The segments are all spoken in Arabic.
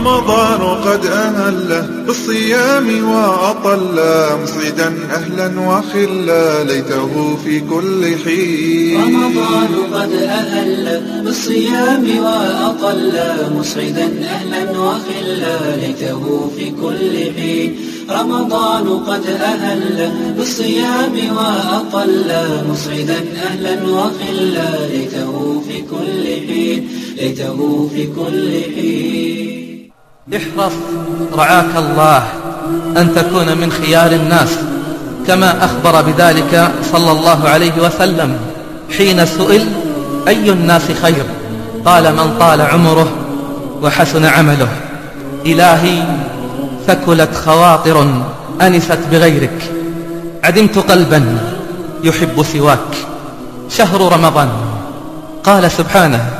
رمضان قد أهله بالصيام وأطل مسعدا أهلا وخلا ليته في كل حين. رمضان قد أهل بالصيام وأطل مسعدا أهلا وخلا ليته في كل حين. رمضان قد أهل بالصيام وأطل مسعدا أهلا وخلا ليته في كل حين. ليته في كل حين. احرص رعاك الله أن تكون من خيار الناس كما أخبر بذلك صلى الله عليه وسلم حين سئل أي الناس خير؟ قال من طال عمره وحسن عمله. إلهي ثكلت خواطر أنست بغيرك. عدمت قلبا يحب سواك. شهر رمضان. قال سبحانه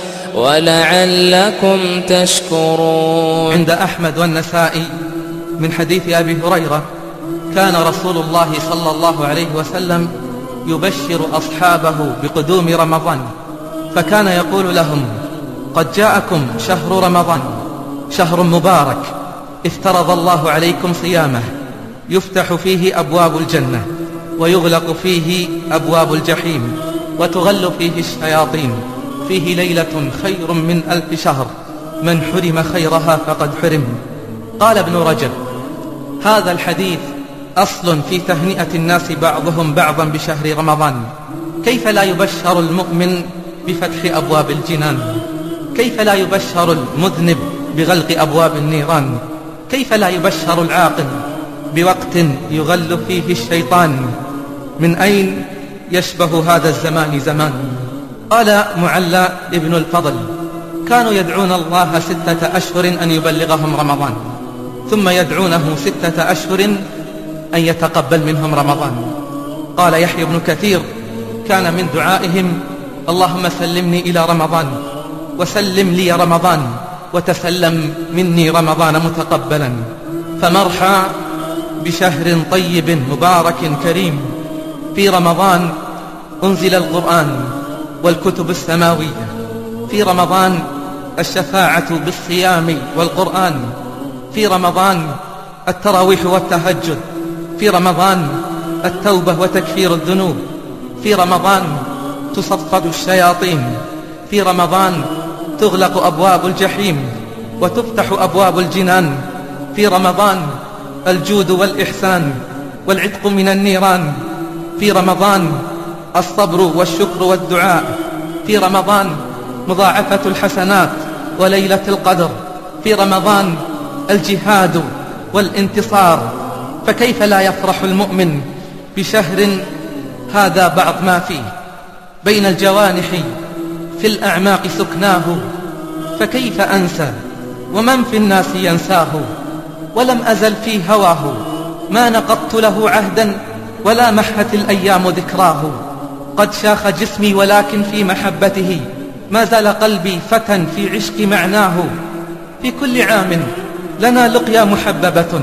ولعلكم تشكرون. عند أحمد والنسائي من حديث أبي هريرة كان رسول الله صلى الله عليه وسلم يبشر أصحابه بقدوم رمضان فكان يقول لهم قد جاءكم شهر رمضان شهر مبارك افترض الله عليكم صيامه يفتح فيه أبواب الجنة ويغلق فيه أبواب الجحيم وتغل فيه الشياطين فيه ليلة خير من ألف شهر. من حرم خيرها فقد حرم. قال ابن رجب هذا الحديث أصل في تهنئة الناس بعضهم بعضا بشهر رمضان. كيف لا يبشر المؤمن بفتح أبواب الجنان؟ كيف لا يبشر المذنب بغلق أبواب النيران؟ كيف لا يبشر العاقل بوقت يغل فيه الشيطان؟ من أين يشبه هذا الزمان زمان؟ قال معلى ابن الفضل كانوا يدعون الله ستة أشهر أن يبلغهم رمضان ثم يدعونه ستة أشهر أن يتقبل منهم رمضان. قال يحيى بن كثير كان من دعائهم اللهم سلمني إلى رمضان وسلم لي رمضان وتسلم مني رمضان متقبلا فمرحى بشهر طيب مبارك كريم في رمضان أنزل القرآن. والكتب السماوية. في رمضان الشفاعة بالصيام والقرآن. في رمضان التراويح والتهجد. في رمضان التوبة وتكفير الذنوب. في رمضان تصفد الشياطين. في رمضان تغلق أبواب الجحيم وتفتح أبواب الجنان. في رمضان الجود والإحسان والعتق من النيران. في رمضان الصبر والشكر والدعاء في رمضان مضاعفة الحسنات وليلة القدر في رمضان الجهاد والانتصار فكيف لا يفرح المؤمن بشهر هذا بعض ما فيه بين الجوانح في الأعماق سكناه فكيف أنسى ومن في الناس ينساه ولم أزل في هواه ما نقضت له عهدا ولا محت الأيام ذكراه قد شاخ جسمي ولكن في محبته ما زال قلبي فتى في عشق معناه. في كل عام لنا لقيا محببة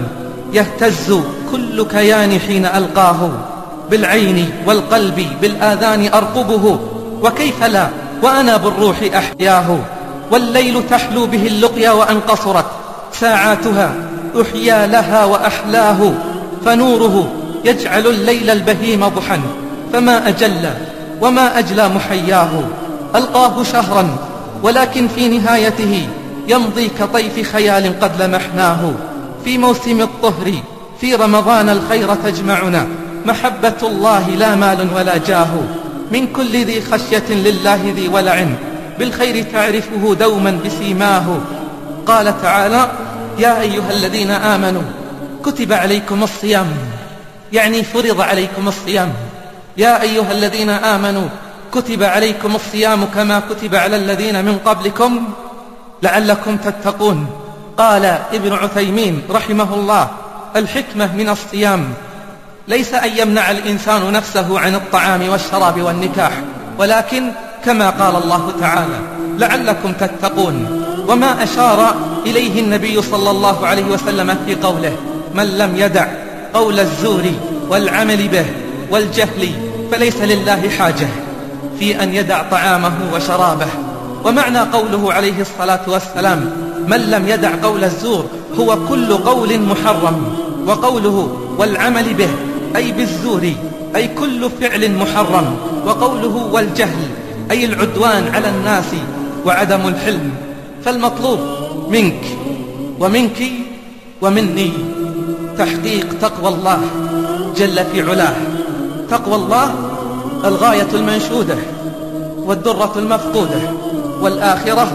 يهتز كل كيان حين ألقاه. بالعين والقلب بالآذان أرقبه. وكيف لا؟ وأنا بالروح أحياه. والليل تحلو به اللقيا وأن قصرت ساعاتها. أحيا لها وأحلاه. فنوره يجعل الليل البهيم ضحى. فما أجل وما أجلى محياه. ألقاه شهرا ولكن في نهايته يمضي كطيف خيال قد لمحناه. في موسم الطهر في رمضان الخير تجمعنا. محبة الله لا مال ولا جاه. من كل ذي خشية لله ذي ولع. بالخير تعرفه دوما بسيماه. قال تعالى يا أيها الذين آمنوا كتب عليكم الصيام. يعني فرض عليكم الصيام. يا أيها الذين آمنوا كتب عليكم الصيام كما كتب على الذين من قبلكم لعلكم تتقون. قال ابن عثيمين رحمه الله الحكمة من الصيام. ليس أن يمنع الإنسان نفسه عن الطعام والشراب والنكاح ولكن كما قال الله تعالى لعلكم تتقون. وما أشار إليه النبي صلى الله عليه وسلم في قوله من لم يدع قول الزور والعمل به والجهل فليس لله حاجة في أن يدع طعامه وشرابه. ومعنى قوله عليه الصلاة والسلام من لم يدع قول الزور هو كل قول محرم. وقوله والعمل به أي بالزور أي كل فعل محرم. وقوله والجهل أي العدوان على الناس وعدم الحلم. فالمطلوب منك ومنك ومني تحقيق تقوى الله جل في علاه. تقوى الله الغاية المنشودة والدرة المفقودة والآخرة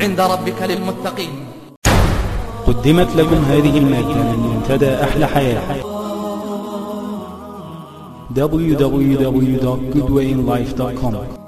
عند ربك للمتقين. قدمت لكم هذه المادة من منتدى أحلى حياة. www.goodwayinlife.com